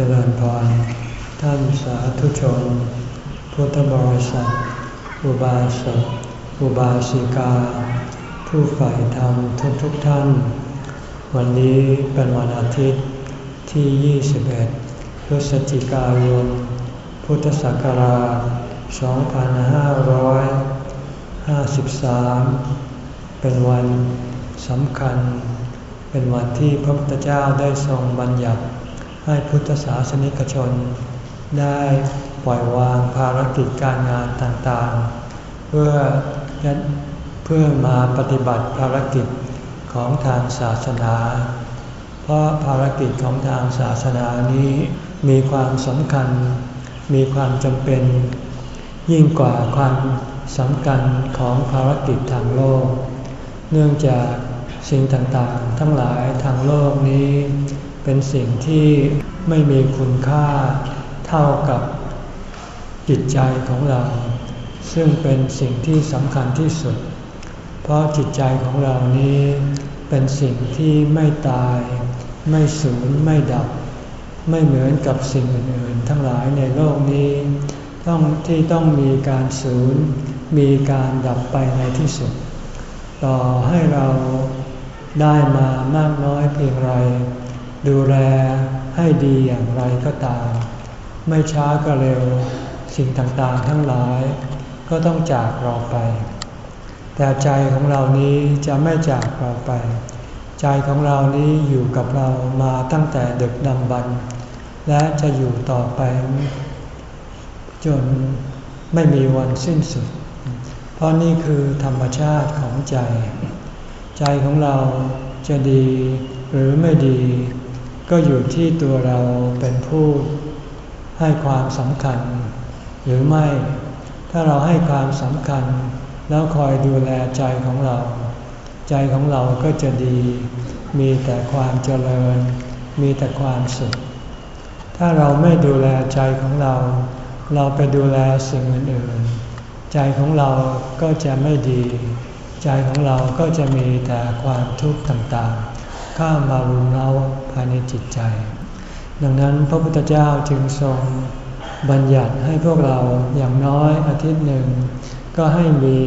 เจริญพร ท่านสาธุชน พุทธบริษัท อุบาสก อุบาสิกา ผู้ใฝ่ธรรมทุกทุกท่าน วันนี้เป็นวันอาทิตย์ที่ 21 พฤศจิกายน พุทธศักราช 2553 เป็นวันสำคัญ เป็นวันที่พระพุทธเจ้าได้ทรงบัญญัติ ให้พุทธศาสนิกชน ได้ปล่อยวางภารกิจการงานต่างๆ เพื่อเพื่อมาปฏิบัติภารกิจของทางศาสนา เพราะภารกิจของทางศาสนานี้มีความสำคัญ มีความจำเป็น ยิ่งกว่าความสำคัญของภารกิจทางโลก เนื่องจากสิ่งต่างๆ ทั้งหลายทางโลกนี้ เป็นสิ่งที่ไม่มีคุณค่าเท่ากับจิตใจของเรา ซึ่งเป็นสิ่งที่สำคัญที่สุด เพราะจิตใจของเรานี้เป็นสิ่งที่ไม่ตาย ไม่สูญไม่ดับ ไม่เหมือนกับสิ่งอื่นๆ ทั้งหลายในโลกนี้ต้องที่ต้องมีการสูญมีการดับไปในที่สุด ต่อให้เราได้มามากน้อยเพียงไร ดูแลให้ดีอย่างไรก็ตาม ไม่ช้าก็เร็วสิ่งต่างๆทั้งหลาย ก็ต้องจากเราไป แต่ใจของเรานี้จะไม่จากเราไป ใจของเรานี้อยู่กับเรามาตั้งแต่เด็กดำบรรและจะอยู่ต่อไป จนไม่มีวันสิ้นสุด เพราะนี่คือธรรมชาติของใจ ใจของเราจะดีหรือไม่ดี ก็อยู่ที่ตัวเราเป็นผู้ให้ความสำคัญ หรือไม่ ถ้าเราให้ความสำคัญ แล้วคอยดูแลใจของเรา ใจของเราก็จะดี มีแต่ความเจริญ มีแต่ความสุข ถ้าเราไม่ดูแลใจของเรา เราไปดูแลสิ่งอื่นๆ ใจของเราก็จะไม่ดี ใจของเราก็จะมีแต่ความทุกข์ต่างๆ ข้ามมารุมเร้าภายในจิตใจ ดังนั้นพระพุทธเจ้าจึงทรงบัญญัติให้พวกเราอย่างน้อยอาทิตย์หนึ่ง ก็ให้มี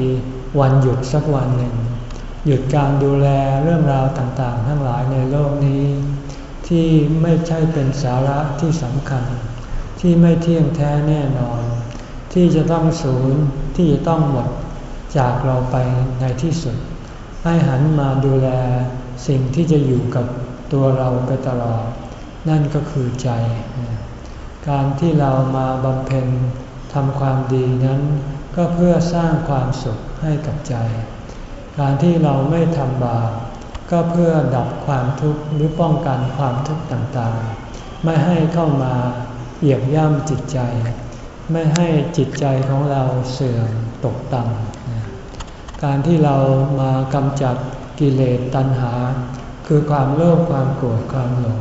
วันหยุดสักวันหนึ่ง หยุดการดูแลเรื่องราวต่างๆ ทั้งหลายในโลกนี้ ที่ไม่ใช่เป็นสาระที่สำคัญ ที่ไม่เที่ยงแท้แน่นอน ที่จะต้องสูญที่จะต้องหมดจากเราไปในที่สุด ให้หันมาดูแล สิ่งที่จะอยู่กับตัวเราไปตลอด นั่นก็คือใจ การที่เรามาบำเพ็ญทำความดีนั้น ก็เพื่อสร้างความสุขให้กับใจ การที่เราไม่ทำบาปก็เพื่อดับความทุกข์หรือป้องกันความทุกข์ต่างๆ ไม่ให้เข้ามาเหยียบย่ำจิตใจ ไม่ให้จิตใจของเราเสื่อมตกต่ำการที่เรามากำจัด กิเลสตัณหา คือความโลภความโกรธความหลง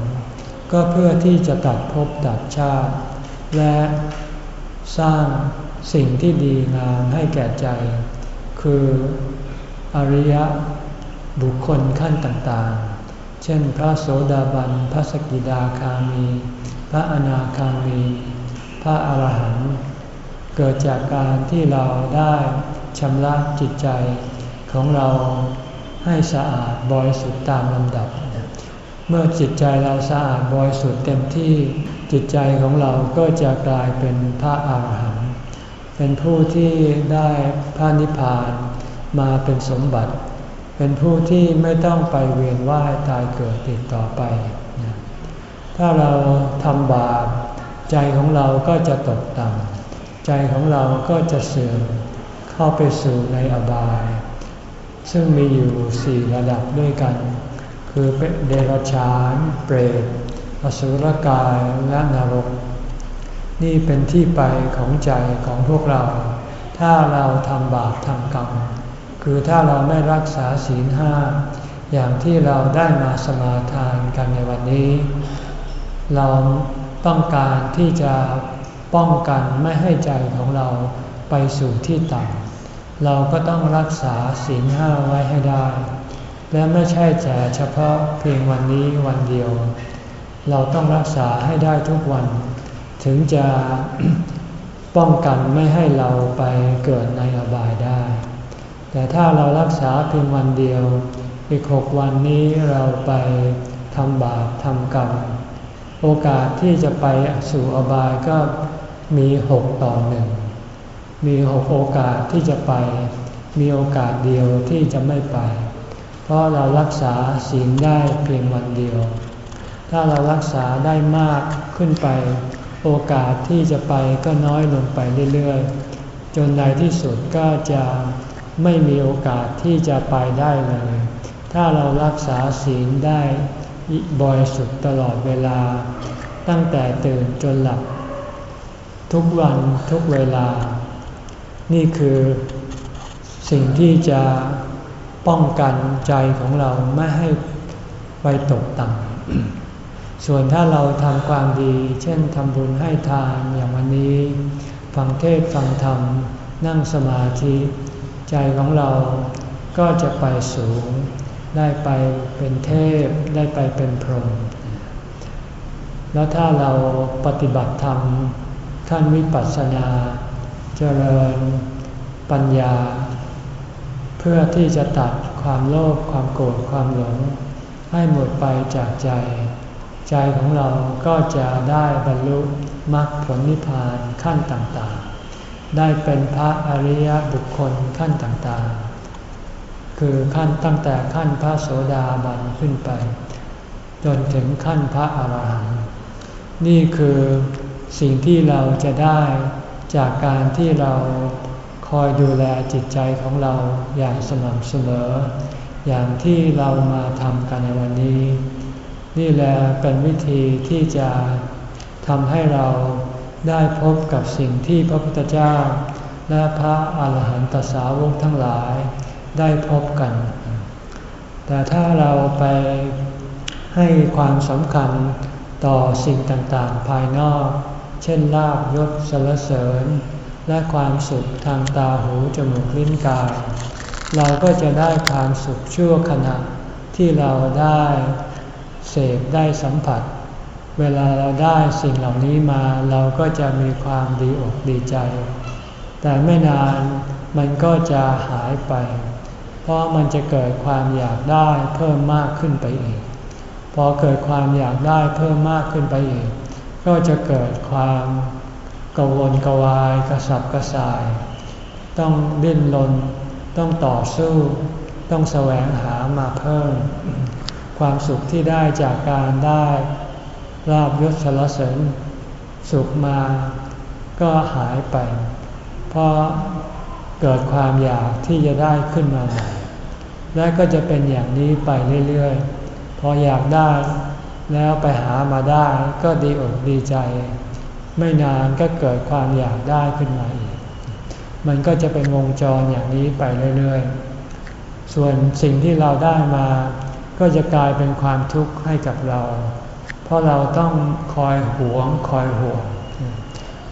ก็เพื่อที่จะตัดภพตัดชาติ และสร้างสิ่งที่ดีงามให้แก่ใจ คืออริยบุคคลขั้นต่างๆ เช่นพระโสดาบัน พระสกิดาคามี พระอนาคามี พระอาหารหันต์ เกิดจากการที่เราได้ชำระจิตใจของเรา ให้สะอาดบริสุทธิ์ตามลำดับ เมื่อจิตใจเราสะอาดบริสุทธิ์เต็มที่จิตใจของเราก็จะกลายเป็นพระอาหารหันต์เป็นผู้ที่ได้พระนิพพานมาเป็นสมบัติ เป็นผู้ที่ไม่ต้องไปเวียนว่ายตายเกิดติดต่อไป ถ้าเราทำบาปใจของเราก็จะตกต่ำใจของเราก็จะเสื่อมเข้าไปสู่ในอบาย ซึ่งมีอยู่สี่ระดับด้วยกัน คือเดรัจฉาน เปรตอสุรกายและนรก นี่เป็นที่ไปของใจของพวกเรา ถ้าเราทำบาปทำกรรม คือถ้าเราไม่รักษาศีลห้าอย่างที่เราได้มาสมาทานกันในวันนี้ เราต้องการที่จะป้องกันไม่ให้ใจของเราไปสู่ที่ต่ำ เราก็ต้องรักษาศีลห้าไว้ให้ได้ และไม่ใช่แต่เฉพาะเพียงวันนี้วันเดียว เราต้องรักษาให้ได้ทุกวัน ถึงจะป้องกันไม่ให้เราไปเกิดในอบายได้ แต่ถ้าเรารักษาเพียงวันเดียว อีกหกวันนี้เราไปทำบาปทำกรรม โอกาสที่จะไปสู่อบายก็มีหกต่อหนึ่ง มีหกโอกาสที่จะไป มีโอกาสเดียวที่จะไม่ไป เพราะเรารักษาศีลได้เพียงวันเดียว ถ้าเรารักษาได้มากขึ้นไป โอกาสที่จะไปก็น้อยลงไปเรื่อยๆ จนในที่สุดก็จะไม่มีโอกาสที่จะไปได้เลย ถ้าเรารักษาศีลได้บริสุทธิ์ตลอดเวลา ตั้งแต่ตื่นจนหลับ ทุกวันทุกเวลา นี่คือสิ่งที่จะป้องกันใจของเราไม่ให้ไปตกต่ำ ส่วนถ้าเราทำความดี เช่นทำบุญให้ทานอย่างวันนี้ ฟังเทศฟังธรรม นั่งสมาธิ ใจของเราก็จะไปสูง ได้ไปเป็นเทพ ได้ไปเป็นพรหม แล้วถ้าเราปฏิบัติธรรมขั้นวิปัสสนา เจริญปัญญา เพื่อที่จะตัดความโลภความโกรธความหลง ให้หมดไปจากใจ ใจของเราก็จะได้บรรลุมรรคผลนิพพานขั้นต่างๆ ได้เป็นพระอริยบุคคลขั้นต่างๆ คือขั้นตั้งแต่ขั้นพระโสดาบันขึ้นไป จนถึงขั้นพระอาหารหันต์นี่คือสิ่งที่เราจะได้ จากการที่เราคอยดูแลจิตใจของเราอย่างสม่ำเสมอ อย่างที่เรามาทำกันในวันนี้ นี่แหละเป็นวิธีที่จะทำให้เราได้พบกับสิ่งที่พระพุทธเจ้า และพระอาหารหันตสาวกทั้งหลายได้พบกัน แต่ถ้าเราไปให้ความสำคัญต่อสิ่งต่างๆ ภายนอก เช่นลาบยศสรรเสริญ และความสุขทางตาหูจมูกลิ้นกาย เราก็จะได้ความสุขชั่วขณะที่เราได้เสพได้สัมผัส เวลาเราได้สิ่งเหล่านี้มาเราก็จะมีความดีอกดีใจ แต่ไม่นานมันก็จะหายไป เพราะมันจะเกิดความอยากได้เพิ่มมากขึ้นไปอีก พอเกิดความอยากได้เพิ่มมากขึ้นไปอีก ก็จะเกิดความกังวลกวายกระสับกระส่าย ต้องดิ้นรนต้องต่อสู้ ต้องแสวงหามาเพิ่ม ความสุขที่ได้จากการได้ราบยศสารเสริญสุขมาก็หายไป เพราะเกิดความอยากที่จะได้ขึ้นมาใหม่และก็จะเป็นอย่างนี้ไปเรื่อยๆ พออยากได้ แล้วไปหามาได้ก็ดีอกดีใจ ไม่นานก็เกิดความอยากได้ขึ้นมาอีก มันก็จะเป็นวงจรอย่างนี้ไปเรื่อยๆ ส่วนสิ่งที่เราได้มา ก็จะกลายเป็นความทุกข์ให้กับเรา เพราะเราต้องคอยหวงคอยห่วง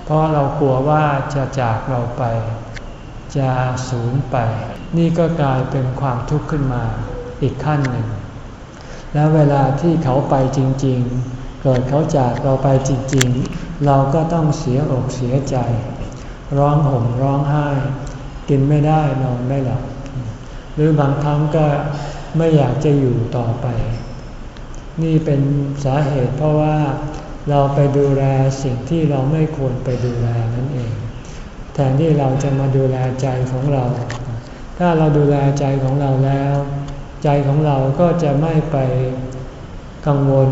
เพราะเรากลัวว่าจะจากเราไป จะสูญไป นี่ก็กลายเป็นความทุกข์ขึ้นมาอีกขั้นหนึ่ง แล้วเวลาที่เขาไปจริงๆ เกิดเขาจากเราไปจริงๆ เราก็ต้องเสียอกเสียใจ ร้องห่มร้องไห้ กินไม่ได้นอนไม่หลับหรือบางครั้งก็ไม่อยากจะอยู่ต่อไป นี่เป็นสาเหตุเพราะว่าเราไปดูแลสิ่งที่เราไม่ควรไปดูแลนั่นเอง แทนที่เราจะมาดูแลใจของเรา ถ้าเราดูแลใจของเราแล้ว ใจของเราก็จะไม่ไปกังวล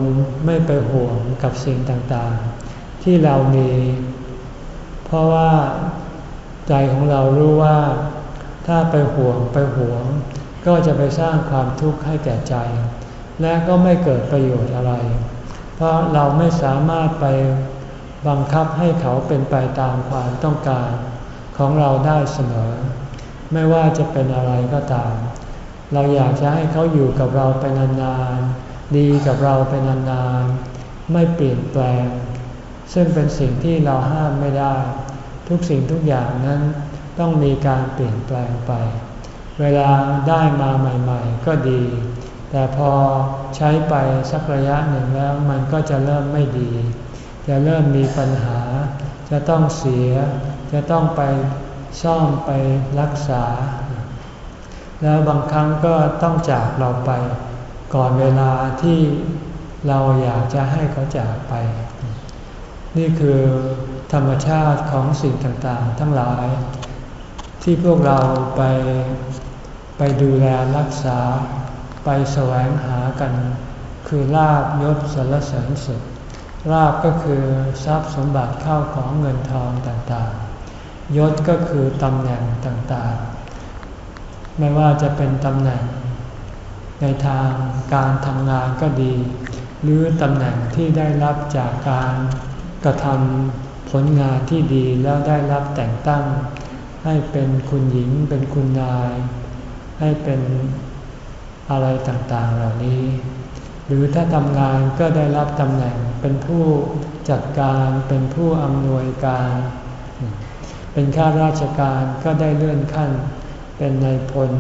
ไม่ไปห่วงกับสิ่งต่างๆ ที่เรามี เพราะว่าใจของเรารู้ว่า ถ้าไปห่วงไปห่วง ก็จะไปสร้างความทุกข์ให้แก่ใจ และก็ไม่เกิดประโยชน์อะไร เพราะเราไม่สามารถไปบังคับให้เขาเป็นไปตามความต้องการของเราได้เสมอ ไม่ว่าจะเป็นอะไรก็ตาม เราอยากจะให้เขาอยู่กับเราไปนานๆ ดีกับเราไปนานๆ ไม่เปลี่ยนแปลง ซึ่งเป็นสิ่งที่เราห้ามไม่ได้ ทุกสิ่งทุกอย่างนั้นต้องมีการเปลี่ยนแปลงไป เวลาได้มาใหม่ๆ ก็ดี แต่พอใช้ไปสักระยะหนึ่งแล้วมันก็จะเริ่มไม่ดี จะเริ่มมีปัญหา จะต้องเสีย จะต้องไปซ่อมไปรักษา แล้วบางครั้งก็ต้องจากเราไป ก่อนเวลาที่เราอยากจะให้เขาจากไป นี่คือธรรมชาติของสิ่งต่างๆ ทั้งหลาย ที่พวกเราไปไปดูแลรักษา ไปแสวงหากัน คือลาบยศสรรเสริญสุดลาบก็คือทรัพย์สมบัติเข้าของเงินทองต่างๆ ยศก็คือตำแหน่งต่างๆ ไม่ว่าจะเป็นตำแหน่ง ในทางการทำงานก็ดี หรือตำแหน่งที่ได้รับจากการกระทำผลงานที่ดีแล้วได้รับแต่งตั้ง ให้เป็นคุณหญิงเป็นคุณนาย ให้เป็นอะไรต่างๆเหล่านี้ หรือถ้าทำงานก็ได้รับตำแหน่งเป็นผู้จัดการเป็นผู้อำนวยการ เป็นข้าราชการก็ได้เลื่อนขั้น เป็นนายพล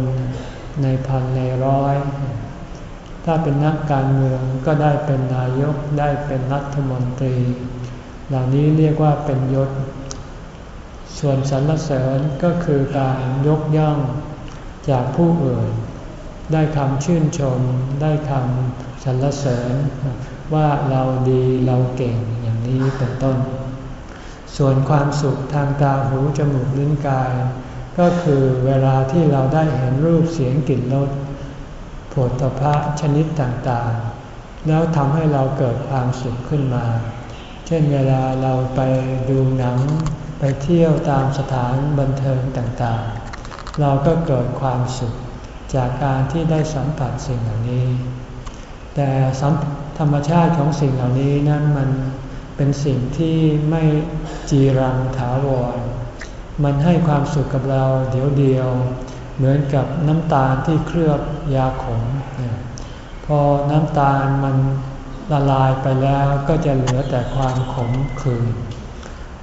ในพันในร้อย ถ้าเป็นนักการเมืองก็ได้เป็นนายกได้เป็นรัฐมนตรี เหล่านี้เรียกว่าเป็นยศ ส่วนสรรเสริญก็คือการยกย่องจากผู้อื่น ได้คำชื่นชม ได้คำสรรเสริญ ว่าเราดีเราเก่งอย่างนี้เป็นต้น ส่วนความสุขทางตาหูจมูกลิ้นกาย ก็คือเวลาที่เราได้เห็นรูปเสียงกลิ่นรสผลตภะชนิดต่างๆ แล้วทำให้เราเกิดความสุขขึ้นมา เช่นเวลาเราไปดูหนัง ไปเที่ยวตามสถานบันเทิงต่างๆ เราก็เกิดความสุขจากการที่ได้สัมผัสสิ่งเหล่านี้ แต่ธรรมชาติของสิ่งเหล่านี้นั้นมันเป็นสิ่งที่ไม่จีรังถาวร มันให้ความสุขกับเราเดี๋ยวเดียว เหมือนกับน้ำตาลที่เคลือบยาขม พอน้ำตาลมันละลายไปแล้วก็จะเหลือแต่ความขมขื่น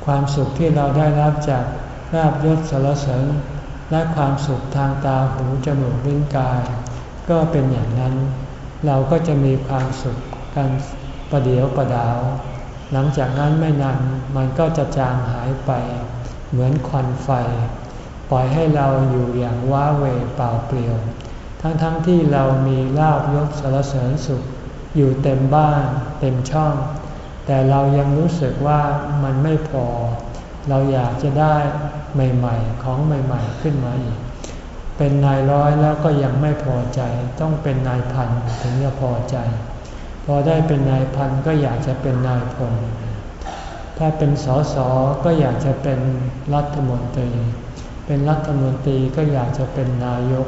ความสุขที่เราได้รับจากราบยศสารเสริญและความสุขทางตาหูจมูกลิ้นกาย ก็เป็นอย่างนั้น เราก็จะมีความสุขกันประเดียวประดาว หลังจากนั้นไม่นานมันก็จะจางหายไป เหมือนควันไฟ ปล่อยให้เราอยู่อย่างว้าเวเปล่าเปลี่ยว ทั้งๆทที่เรามีลาบยศสารเสริญสุข อยู่เต็มบ้านเต็มช่อง แต่เรายังรู้สึกว่ามันไม่พอ เราอยากจะได้ใหม่ๆ ของใหม่ๆขึ้นมาอีก เป็นนายร้อยแล้วก็ยังไม่พอใจ ต้องเป็นนายพันถึงจะพอใจ พอได้เป็นนายพันก็อยากจะเป็นนายพล ถ้าเป็นสอสอก็อยากจะเป็นรัฐมนตรี เป็นรัฐมนตรีก็อยากจะเป็นนายก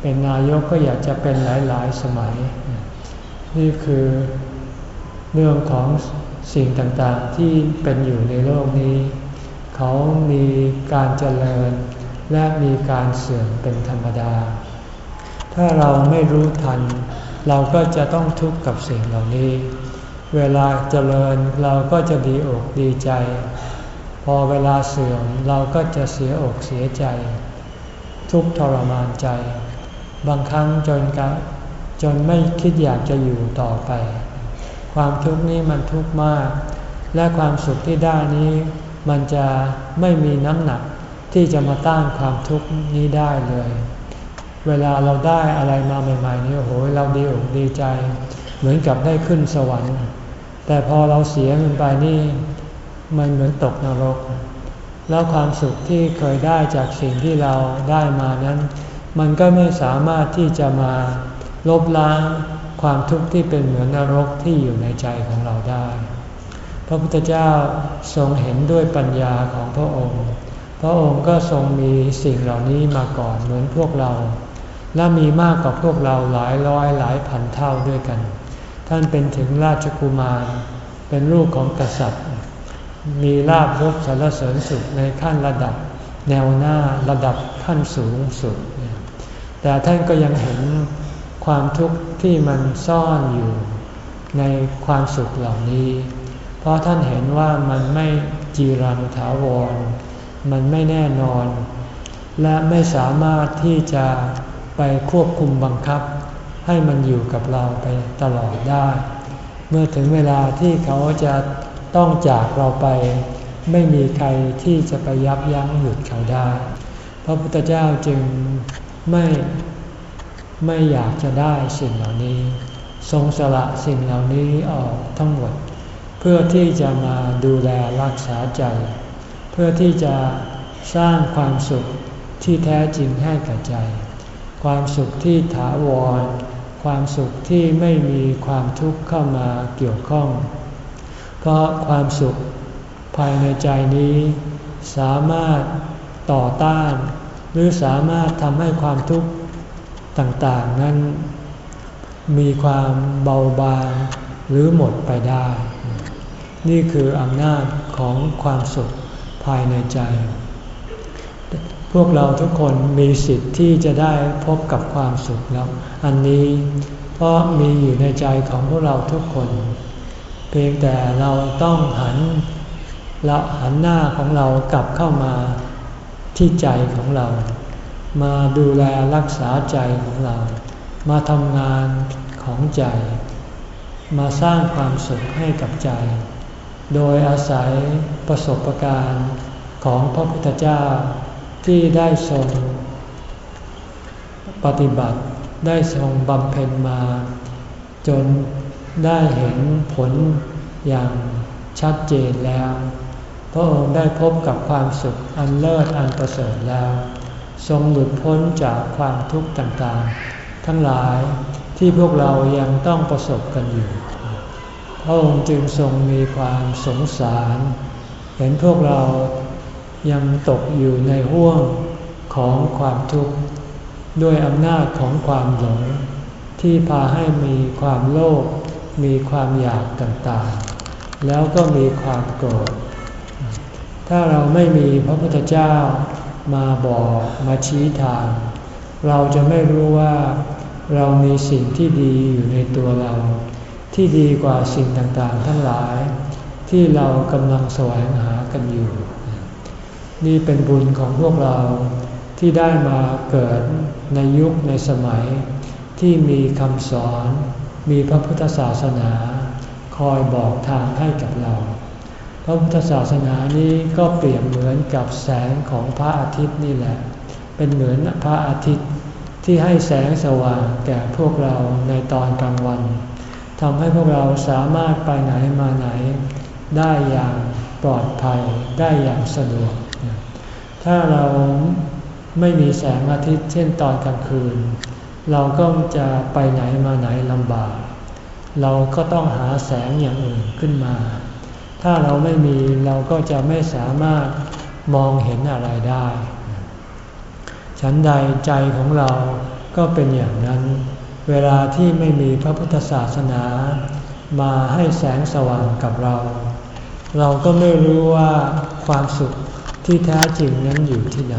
เป็นนายกก็อยากจะเป็นหลาย ๆ สมัย นี่คือเรื่องของสิ่งต่างๆที่เป็นอยู่ในโลกนี้ เขามีการเจริญและมีการเสื่อมเป็นธรรมดา ถ้าเราไม่รู้ทัน เราก็จะต้องทุกข์กับสิ่งเหล่านี้ เวลาเจริญเราก็จะดีอกดีใจ พอเวลาเสื่อมเราก็จะเสียอกเสียใจ ทุกทรมานใจ บางครั้งจนกจนไม่คิดอยากจะอยู่ต่อไป ความทุกข์นี้มันทุกข์มาก และความสุขที่ได้นี้ มันจะไม่มีน้ำหนักที่จะมาต้านความทุกข์นี้ได้เลย เวลาเราได้อะไรมาใหม่ๆนี่โอ้โหเราดีอกดีใจ เหมือนกับได้ขึ้นสวรรค์ แต่พอเราเสียมันไปนี่มันเหมือนตกนรก แล้วความสุขที่เคยได้จากสิ่งที่เราได้มานั้น มันก็ไม่สามารถที่จะมาลบล้างความทุกข์ที่เป็นเหมือนนรกที่อยู่ในใจของเราได้ พระพุทธเจ้าทรงเห็นด้วยปัญญาของพระองค์ พระองค์ก็ทรงมีสิ่งเหล่านี้มาก่อนเหมือนพวกเรา และมีมากกว่าพวกเราหลายร้อยหลายพันเท่าด้วยกัน ท่านเป็นถึงราชกุมาร เป็นลูกของกษัตริย์ มีลาบยศสารเสริญสุขในขั้นระดับแนวหน้าระดับขั้นสูงสุด แต่ท่านก็ยังเห็นความทุกข์ที่มันซ่อนอยู่ในความสุขเหล่านี้ เพราะท่านเห็นว่ามันไม่จีรังถาวร มันไม่แน่นอน และไม่สามารถที่จะไปควบคุมบังคับ ให้มันอยู่กับเราไปตลอดได้ เมื่อถึงเวลาที่เขาจะต้องจากเราไป ไม่มีใครที่จะไปยับยั้งหยุดเขาได้ พระพุทธเจ้าจึงไม่ไม่อยากจะได้สิ่งเหล่านี้ ทรงสละสิ่งเหล่านี้ออกทั้งหมด เพื่อที่จะมาดูแลรักษาใจ เพื่อที่จะสร้างความสุขที่แท้จริงให้กับใจ ความสุขที่ถาวร ความสุขที่ไม่มีความทุกข์เข้ามาเกี่ยวข้อง เพราะความสุขภายในใจนี้ สามารถต่อต้าน หรือสามารถทำให้ความทุกข์ต่างๆนั้น มีความเบาบางหรือหมดไปได้ นี่คืออำนาจของความสุขภายในใจ พวกเราทุกคนมีสิทธิ์ที่จะได้พบกับความสุขแล้ว อันนี้เพราะมีอยู่ในใจของพวกเราทุกคน เพียงแต่เราต้องหันละหันหน้าของเรากลับเข้ามาที่ใจของเรา มาดูแลรักษาใจของเรา มาทำงานของใจ มาสร้างความสุขให้กับใจ โดยอาศัยประสบการณ์ของพระพุทธเจ้า ที่ได้ทรงปฏิบัติได้ทรงบำเพ็ญมา จนได้เห็นผลอย่างชัดเจนแล้ว พระองค์ได้พบกับความสุขอันเลิศอันประเสริฐแล้ว ทรงหลุดพ้นจากความทุกข์ต่างๆ ทั้งหลายที่พวกเรายังต้องประสบกันอยู่ พระองค์จึงทรงมีความสงสาร เห็นพวกเรา ยังตกอยู่ในห่วงของความทุกข์ด้วยอำนาจของความหลง ที่พาให้มีความโลภมีความอยากต่างๆ แล้วก็มีความโกรธ ถ้าเราไม่มีพระพุทธเจ้ามาบอกมาชี้ทาง เราจะไม่รู้ว่าเรามีสิ่งที่ดีอยู่ในตัวเรา ที่ดีกว่าสิ่งต่างๆ ทั้งหลาย ที่เรากำลังแสวงหากันอยู่ นี่เป็นบุญของพวกเราที่ได้มาเกิดในยุคในสมัย ที่มีคำสอน มีพระพุทธศาสนา คอยบอกทางให้กับเรา พระพุทธศาสนานี้ก็เปรียบเหมือนกับแสงของพระอาทิตย์นี่แหละ เป็นเหมือนพระอาทิตย์ที่ให้แสงสว่างแก่พวกเราในตอนกลางวันทำให้พวกเราสามารถไปไหนมาไหน ได้อย่างปลอดภัยได้อย่างสะดวก ถ้าเราไม่มีแสงอาทิตย์เช่นตอนกลางคืน เราก็จะไปไหนมาไหนลำบาก เราก็ต้องหาแสงอย่างอื่นขึ้นมา ถ้าเราไม่มีเราก็จะไม่สามารถมองเห็นอะไรได้ ฉันใดใจของเราก็เป็นอย่างนั้น เวลาที่ไม่มีพระพุทธศาสนา มาให้แสงสว่างกับเรา เราก็ไม่รู้ว่าความสุข ที่แท้จริงนั้นอยู่ที่ไหน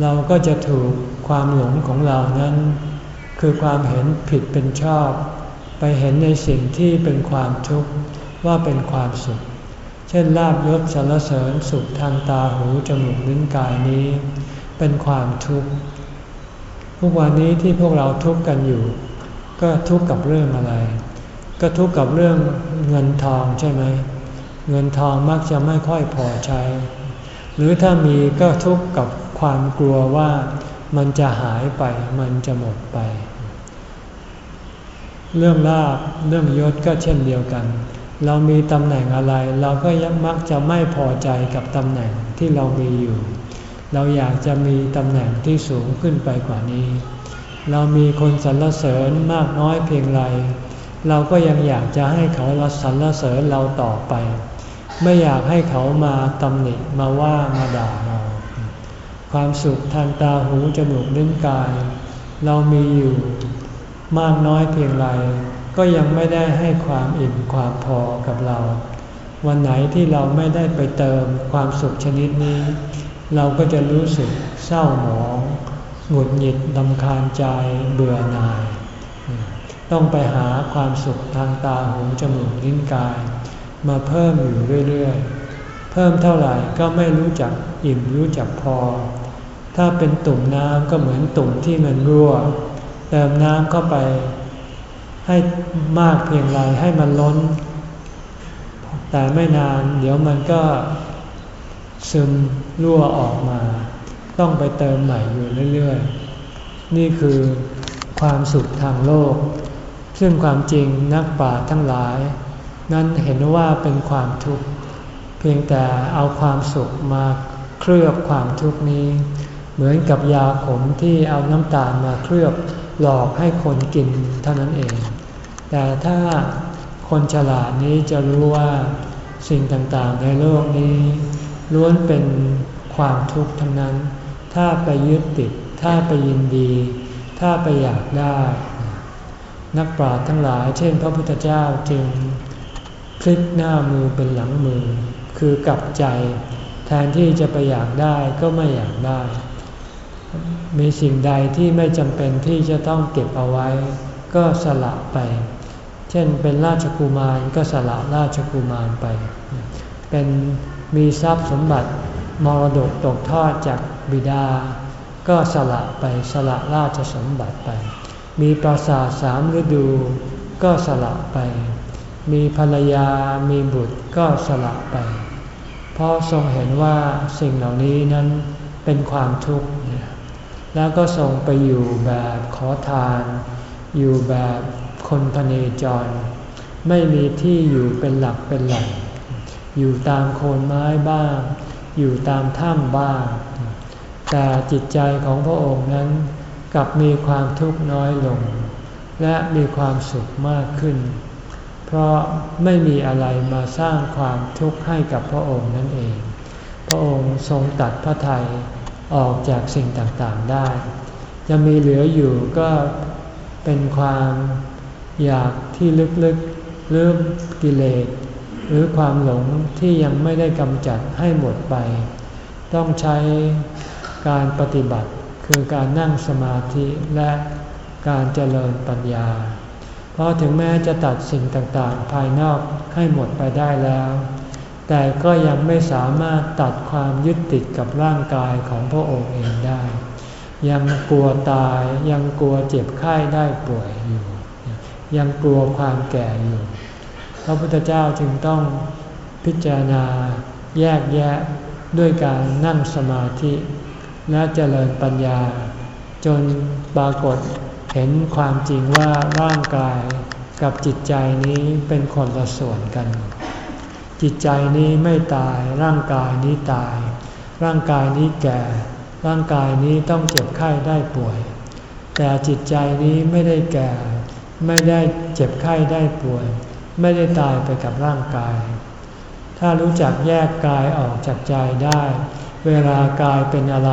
เราก็จะถูกความหลงของเรานั้น คือความเห็นผิดเป็นชอบ ไปเห็นในสิ่งที่เป็นความทุกข์ว่าเป็นความสุข เช่นลาบยศสารเสริญสุขทางตาหูจมูกลิ้นกายนี้ เป็นความทุกข์ทุกวันนี้ที่พวกเราทุกข์กันอยู่ ก็ทุกข์กับเรื่องอะไร ก็ทุกข์กับเรื่องเงินทองใช่ไหมเงินทองมักจะไม่ค่อยพอใช้ หรือถ้ามีก็ทุกข์กับความกลัวว่ามันจะหายไปมันจะหมดไป เรื่องลาบเรื่องยศก็เช่นเดียวกัน เรามีตำแหน่งอะไร เราก็ยังมักจะไม่พอใจกับตำแหน่งที่เรามีอยู่ เราอยากจะมีตำแหน่งที่สูงขึ้นไปกว่านี้ เรามีคนสรรเสริญมากน้อยเพียงไร เราก็ยังอยากจะให้เขาสรรเสริญเราต่อไป ไม่อยากให้เขามาตำหนิมาว่ามาด่าเราความสุขทางตาหูจมูกลิ้นกาย เรามีอยู่มากน้อยเพียงไรก็ยังไม่ได้ให้ความอิ่มความพอกับเรา วันไหนที่เราไม่ได้ไปเติมความสุขชนิดนี้ เราก็จะรู้สึกเศร้าหมองหงุดหงิดดำคาญใจเบื่อหน่าย ต้องไปหาความสุขทางตาหูจมูกลิ้นกาย มาเพิ่มอยู่เรื่อยๆ เพิ่มเท่าไหร่ก็ไม่รู้จักอิ่มรู้จักพอ ถ้าเป็นตุ่มน้ำก็เหมือนตุ่มที่มันรั่ว เติมน้ำเข้าไป ให้มากเพียงไรให้มันล้น แต่ไม่นานเดี๋ยวมันก็ซึมรั่วออกมา ต้องไปเติมใหม่อยู่เรื่อยๆ นี่คือความสุขทางโลก ซึ่งความจริงนักปราชญ์ทั้งหลาย นั้นเห็นว่าเป็นความทุกข์ เพียงแต่เอาความสุขมาเคลือบความทุกข์นี้ เหมือนกับยาขมที่เอาน้ำตาลมาเคลือบหลอกให้คนกินเท่านั้นเอง แต่ถ้าคนฉลาดนี้จะรู้ว่าสิ่งต่างๆในโลกนี้ ล้วนเป็นความทุกข์ทั้งนั้น ถ้าไปยึดติด ถ้าไปยินดี ถ้าไปอยากได้ นักปราชญ์ทั้งหลาย เช่น พระพุทธเจ้าจึง พลิกหน้ามือเป็นหลังมือ คือกลับใจ แทนที่จะไปอยากได้ก็ไม่อยากได้ มีสิ่งใดที่ไม่จำเป็นที่จะต้องเก็บเอาไว้ ก็สละไป เช่นเป็นราชกุมารก็สละราชกุมารไป เป็นมีทรัพย์สมบัติมรดกตกทอดจากบิดา ก็สละไปสละราชสมบัติไป มีปราสาทสามฤดู ก็สละไป มีภรรยามีบุตรก็สละไป เพราะทรงเห็นว่าสิ่งเหล่านี้นั้นเป็นความทุกข์ แล้วก็ทรงไปอยู่แบบขอทาน อยู่แบบคนพเนจร ไม่มีที่อยู่เป็นหลักเป็นแหล่งอยู่ตามโคนไม้บ้าง อยู่ตามถ้ำบ้าง แต่จิตใจของพระองค์นั้นกลับมีความทุกข์น้อยลง และมีความสุขมากขึ้น เพราะไม่มีอะไรมาสร้างความทุกข์ให้กับพระองค์นั่นเอง พระองค์ทรงตัดพระทัยออกจากสิ่งต่างๆได้ จะมีเหลืออยู่ก็เป็นความอยากที่ลึกๆหรือกิเลสหรือความหลงที่ยังไม่ได้กำจัดให้หมดไป ต้องใช้การปฏิบัติคือการนั่งสมาธิและการเจริญปัญญา เพราะถึงแม้จะตัดสิ่งต่างๆ ภายนอกให้หมดไปได้แล้ว แต่ก็ยังไม่สามารถตัดความยึดติดกับร่างกายของพระองค์เองได้ ยังกลัวตายยังกลัวเจ็บไข้ได้ป่วยอยู่ ยังกลัวความแก่อยู่ พระพุทธเจ้าจึงต้องพิจารณาแยกแยะด้วยการนั่งสมาธิ และเจริญปัญญา จนปรากฏ เห็นความจริงว่าร่างกายกับจิตใจนี้เป็นคนละส่วนกัน จิตใจนี้ไม่ตาย ร่างกายนี้ตาย ร่างกายนี้แก่ ร่างกายนี้ต้องเจ็บไข้ได้ป่วย แต่จิตใจนี้ไม่ได้แก่ ไม่ได้เจ็บไข้ได้ป่วย ไม่ได้ตายไปกับร่างกาย ถ้ารู้จักแยกกายออกจากใจได้ เวลากายเป็นอะไร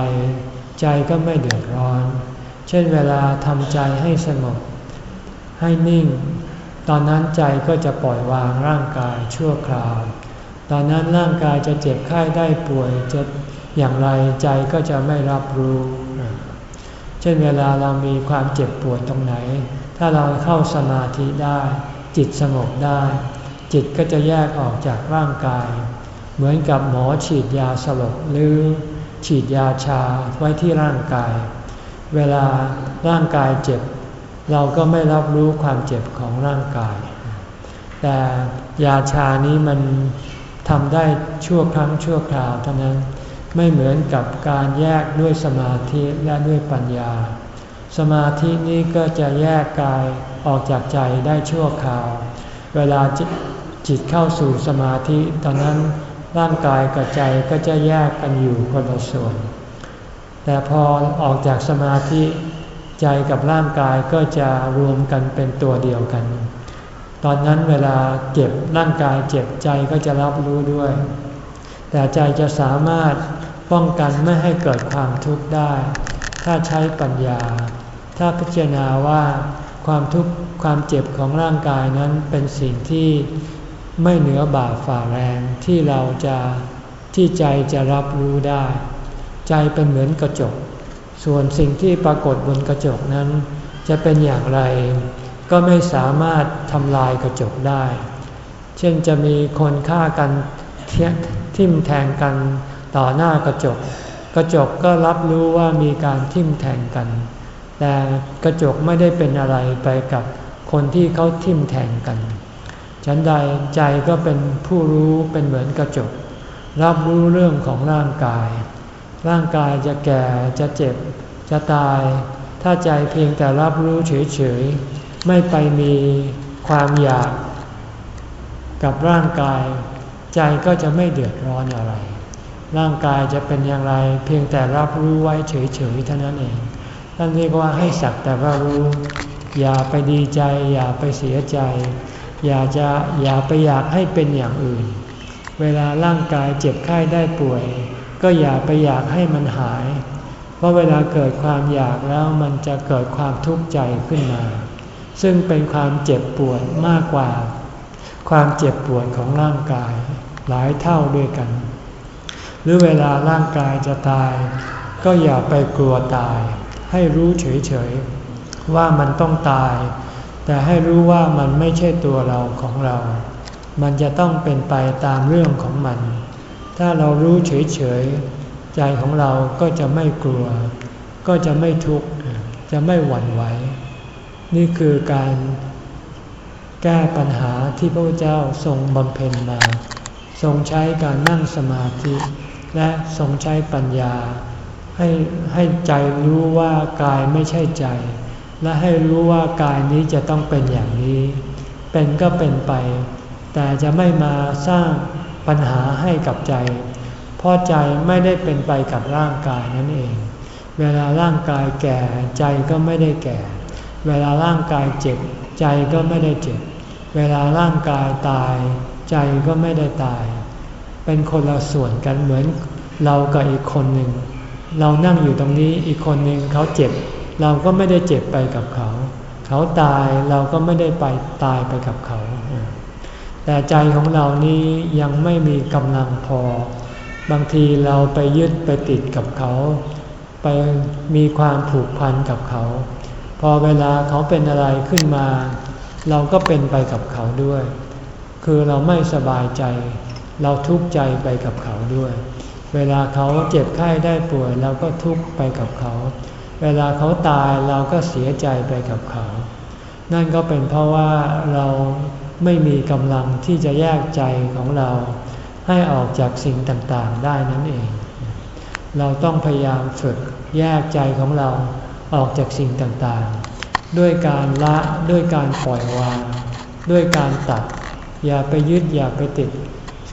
ใจก็ไม่เดือดร้อน เช่นเวลาทำใจให้สงบให้นิ่ง ตอนนั้นใจก็จะปล่อยวางร่างกายชั่วคราว ตอนนั้นร่างกายจะเจ็บไข้ได้ป่วยจะอย่างไรใจก็จะไม่รับรู้ เช่นเวลาเรามีความเจ็บปวดตรงไหน ถ้าเราเข้าสมาธิได้ จิตสงบได้ จิตก็จะแยกออกจากร่างกาย เหมือนกับหมอฉีดยาสลบหรือฉีดยาชาไว้ที่ร่างกาย เวลาร่างกายเจ็บ เราก็ไม่รับรู้ความเจ็บของร่างกาย แต่ยาชานี้มันทำได้ชั่วครั้งชั่วคราวเท่านั้นไม่เหมือนกับการแยกด้วยสมาธิและด้วยปัญญา สมาธินี้ก็จะแยกกายออกจากใจได้ชั่วคราว เวลาจิตเข้าสู่สมาธิ ตอนนั้นร่างกายกับใจก็จะแยกกันอยู่คนละส่วน แต่พอออกจากสมาธิใจกับร่างกายก็จะรวมกันเป็นตัวเดียวกัน ตอนนั้นเวลาเจ็บร่างกายเจ็บใจก็จะรับรู้ด้วย แต่ใจจะสามารถป้องกันไม่ให้เกิดความทุกข์ได้ ถ้าใช้ปัญญา ถ้าพิจารณาว่าความทุกข์ความเจ็บของร่างกายนั้นเป็นสิ่งที่ไม่เหนือบาปฝ่าแรงที่เราจะที่ใจจะรับรู้ได้ ใจเป็นเหมือนกระจก ส่วนสิ่งที่ปรากฏบนกระจกนั้น จะเป็นอย่างไร ก็ไม่สามารถทำลายกระจกได้ เช่นจะมีคนฆ่ากันเทียทิ่มแทงกันต่อหน้ากระจก กระจกก็รับรู้ว่ามีการทิ่มแทงกัน แต่กระจกไม่ได้เป็นอะไรไปกับคนที่เขาทิ่มแทงกัน ฉันใดใจก็เป็นผู้รู้เป็นเหมือนกระจก รับรู้เรื่องของร่างกาย ร่างกายจะแก่จะเจ็บ จะตาย ถ้าใจเพียงแต่รับรู้เฉยๆ ไม่ไปมีความอยาก กับร่างกาย ใจก็จะไม่เดือดร้อนอะไร ร่างกายจะเป็นอย่างไร เพียงแต่รับรู้ไว้เฉยๆเท่านั้นเองท่านเรียกว่าให้สักแต่ว่ารู้ อย่าไปดีใจ อย่าไปเสียใจ อย่าจะอย่าไปอยากให้เป็นอย่างอื่น เวลาร่างกายเจ็บไข้ได้ป่วย ก็อย่าไปอยากให้มันหาย เพราะเวลาเกิดความอยากแล้วมันจะเกิดความทุกข์ใจขึ้นมา ซึ่งเป็นความเจ็บปวดมากกว่า ความเจ็บปวดของร่างกายหลายเท่าด้วยกัน หรือเวลาร่างกายจะตาย ก็อย่าไปกลัวตาย ให้รู้เฉยๆว่ามันต้องตาย แต่ให้รู้ว่ามันไม่ใช่ตัวเราของเรา มันจะต้องเป็นไปตามเรื่องของมัน ถ้าเรารู้เฉยๆ ใจของเราก็จะไม่กลัว ก็จะไม่ทุกข์ จะไม่หวั่นไหว นี่คือการแก้ปัญหาที่พระเจ้าทรงบำเพ็ญมา ทรงใช้การนั่งสมาธิ และทรงใช้ปัญญา ให้ให้ใจรู้ว่ากายไม่ใช่ใจ และให้รู้ว่ากายนี้จะต้องเป็นอย่างนี้ เป็นก็เป็นไป แต่จะไม่มาสร้าง ปัญหาให้กับใจ เพราะใจไม่ได้เป็นไปกับร่างกายนั่นเอง เวลาร่างกายแก่ใจก็ไม่ได้แก่ เวลาร่างกายเจ็บ ใจก็ไม่ได้เจ็บ เวลาร่างกายตาย ใจก็ไม่ได้ตาย เป็นคนละส่วนกันเหมือนเรากับอีกคนหนึ่ง เรานั่งอยู่ตรงนี้อีกคนหนึ่งเขาเจ็บ เราก็ไม่ได้เจ็บไปกับเขา เขาตายเราก็ไม่ได้ไปตายไปกับเขา แต่ใจของเรานี้ยังไม่มีกำลังพอ บางทีเราไปยึดไปติดกับเขา ไปมีความผูกพันกับเขา พอเวลาเขาเป็นอะไรขึ้นมา เราก็เป็นไปกับเขาด้วย คือเราไม่สบายใจ เราทุกข์ใจไปกับเขาด้วย เวลาเขาเจ็บไข้ได้ป่วยเราก็ทุกข์ไปกับเขา เวลาเขาตายเราก็เสียใจไปกับเขา นั่นก็เป็นเพราะว่าเรา ไม่มีกำลังที่จะแยกใจของเรา ให้ออกจากสิ่งต่างๆได้นั่นเอง เราต้องพยายามฝึกแยกใจของเราออกจากสิ่งต่างๆ ด้วยการละด้วยการปล่อยวาง ด้วยการตัด อย่าไปยึดอย่าไปติด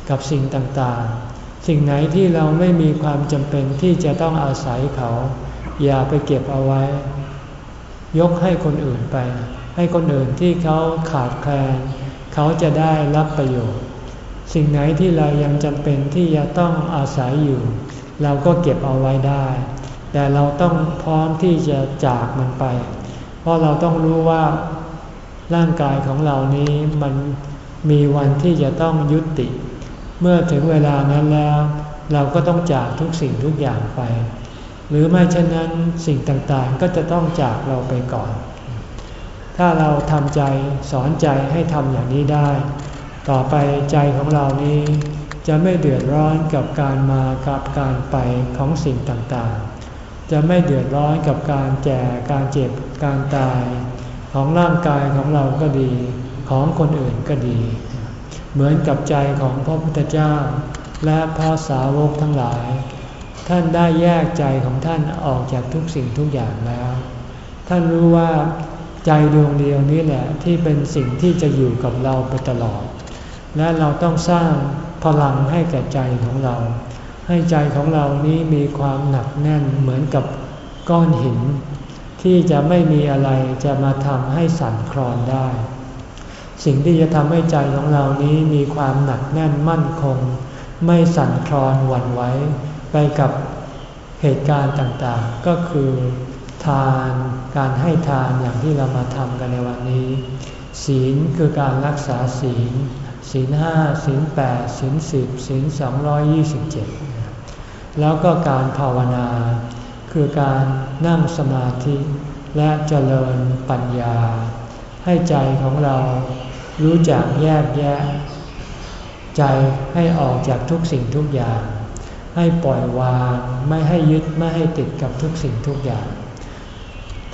กับสิ่งต่างๆ สิ่งไหนที่เราไม่มีความจำเป็นที่จะต้องอาศัยเขา อย่าไปเก็บเอาไว้ ยกให้คนอื่นไป ให้คนอื่นที่เขาขาดแคลน เขาจะได้รับประโยชน์ สิ่งไหนที่เรายังจำเป็นที่จะต้องอาศัยอยู่ เราก็เก็บเอาไว้ได้ แต่เราต้องพร้อมที่จะจากมันไป เพราะเราต้องรู้ว่าร่างกายของเรานี้มันมีวันที่จะต้องยุติ เมื่อถึงเวลานั้นแล้ว เราก็ต้องจากทุกสิ่งทุกอย่างไป หรือไม่เช่นนั้นสิ่งต่างๆก็จะต้องจากเราไปก่อน ถ้าเราทำใจสอนใจให้ทำอย่างนี้ได้ ต่อไปใจของเรานี้จะไม่เดือดร้อนกับการมากับการไปของสิ่งต่างๆ จะไม่เดือดร้อนกับการแก่การเจ็บการตาย ของร่างกายของเราก็ดี ของคนอื่นก็ดี เหมือนกับใจของพระพุทธเจ้า และพระสาวกทั้งหลาย ท่านได้แยกใจของท่านออกจากทุกสิ่งทุกอย่างแล้ว ท่านรู้ว่า ใจดวงเดียวนี้แหละที่เป็นสิ่งที่จะอยู่กับเราไปตลอด และเราต้องสร้างพลังให้แก่ใจของเรา ให้ใจของเรานี้มีความหนักแน่นเหมือนกับก้อนหิน ที่จะไม่มีอะไรจะมาทำให้สั่นคลอนได้ สิ่งที่จะทำให้ใจของเรานี้มีความหนักแน่นมั่นคง ไม่สั่นคลอนหวั่นไหวไปกับเหตุการณ์ต่างๆ ก็คือ ทานการให้ทานอย่างที่เรามาทำกันในวันนี้ ศีลคือการรักษาศีล ศีลห้าศีลแปดศีลสิบศีลสองร้อยยี่สิบเจ็ดแล้วก็การภาวนา คือการนั่งสมาธิและเจริญปัญญา ให้ใจของเรารู้จักแยกแยะ ใจให้ออกจากทุกสิ่งทุกอย่าง ให้ปล่อยวางไม่ให้ยึดไม่ให้ติดกับทุกสิ่งทุกอย่าง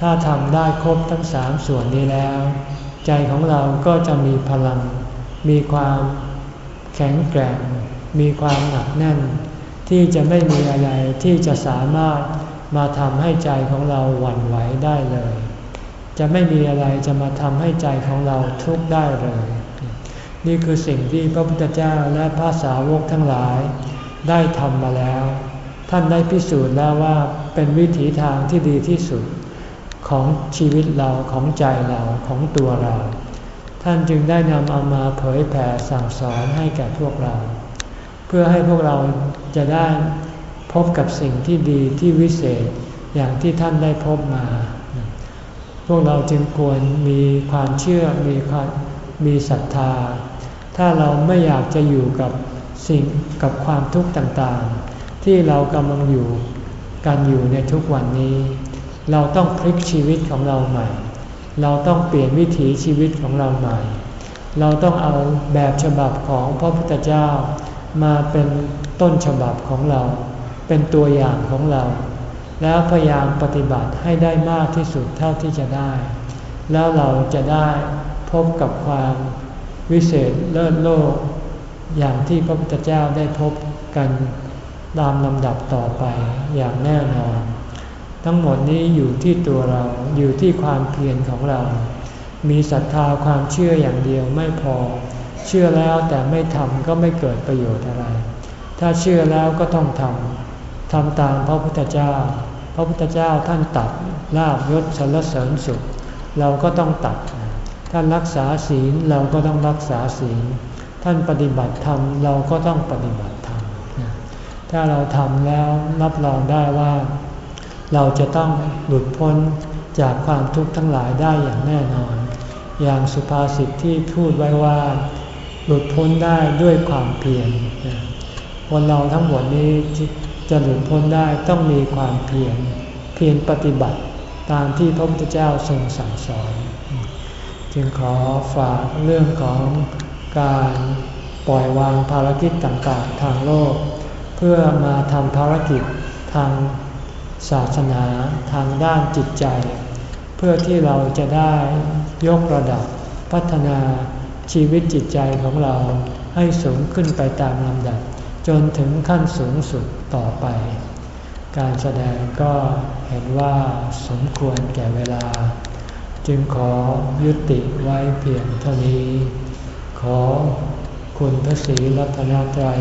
ถ้าทำได้ครบทั้งสามส่วนนี้แล้ว ใจของเราก็จะมีพลัง มีความแข็งแกร่ง มีความหนักแน่น ที่จะไม่มีอะไรที่จะสามารถมาทำให้ใจของเราหวั่นไหวได้เลย จะไม่มีอะไรจะมาทำให้ใจของเราทุกข์ได้เลย นี่คือสิ่งที่พระพุทธเจ้าและพระสาวกทั้งหลาย ได้ทำมาแล้ว ท่านได้พิสูจน์แล้วว่าเป็นวิถีทางที่ดีที่สุด ของชีวิตเราของใจเราของตัวเรา ท่านจึงได้นำเอามาเผยแผ่สั่งสอนให้แก่พวกเรา เพื่อให้พวกเราจะได้พบกับสิ่งที่ดีที่วิเศษอย่างที่ท่านได้พบมา พวกเราจึงควรมีความเชื่อมีความมีศรัทธา ถ้าเราไม่อยากจะอยู่กับสิ่งกับความทุกข์ต่างๆ ที่เรากำลังอยู่กันอยู่ในทุกวันนี้ เราต้องพลิกชีวิตของเราใหม่ เราต้องเปลี่ยนวิถีชีวิตของเราใหม่ เราต้องเอาแบบฉบับของพระพุทธเจ้า มาเป็นต้นฉบับของเรา เป็นตัวอย่างของเรา แล้วพยายามปฏิบัติให้ได้มากที่สุดเท่าที่จะได้ แล้วเราจะได้พบกับความวิเศษเลิศโลก อย่างที่พระพุทธเจ้าได้พบกันตามลำดับต่อไปอย่างแน่นอน ทั้งหมดนี้อยู่ที่ตัวเราอยู่ที่ความเพียรของเรา มีศรัทธาความเชื่ออย่างเดียวไม่พอ เชื่อแล้วแต่ไม่ทำก็ไม่เกิดประโยชน์อะไร ถ้าเชื่อแล้วก็ต้องทำทำตามพระพุทธเจ้า พระพุทธเจ้าท่านตัดลาบยศสรรเสริญสุข เราก็ต้องตัด ท่านรักษาศีลเราก็ต้องรักษาศีล ท่านปฏิบัติธรรมเราก็ต้องปฏิบัติธรรมถ้าเราทำแล้วรับรองได้ว่า เราจะต้องหลุดพ้นจากความทุกข์ทั้งหลายได้อย่างแน่นอน อย่างสุภาษิตที่พูดไว้ว่า หลุดพ้นได้ด้วยความเพียรคนเราทั้งหมดนี้จะหลุดพ้นได้ต้องมีความเพียรเพียรปฏิบัติตามที่พระพุทธเจ้าทรงสั่งสอน จึงขอฝากเรื่องของการปล่อยวางภารกิจต่างๆ ทางโลก เพื่อมาทำภารกิจทาง ศาสนาทางด้านจิตใจ เพื่อที่เราจะได้ยกระดับพัฒนาชีวิตจิตใจของเราให้สูงขึ้นไปตามลำดับ จนถึงขั้นสูงสุดต่อไป การแสดงก็เห็นว่าสมควรแก่เวลา จึงขอยุติไว้เพียงเท่านี้ ขอคุณพระศรีรัตนตรัย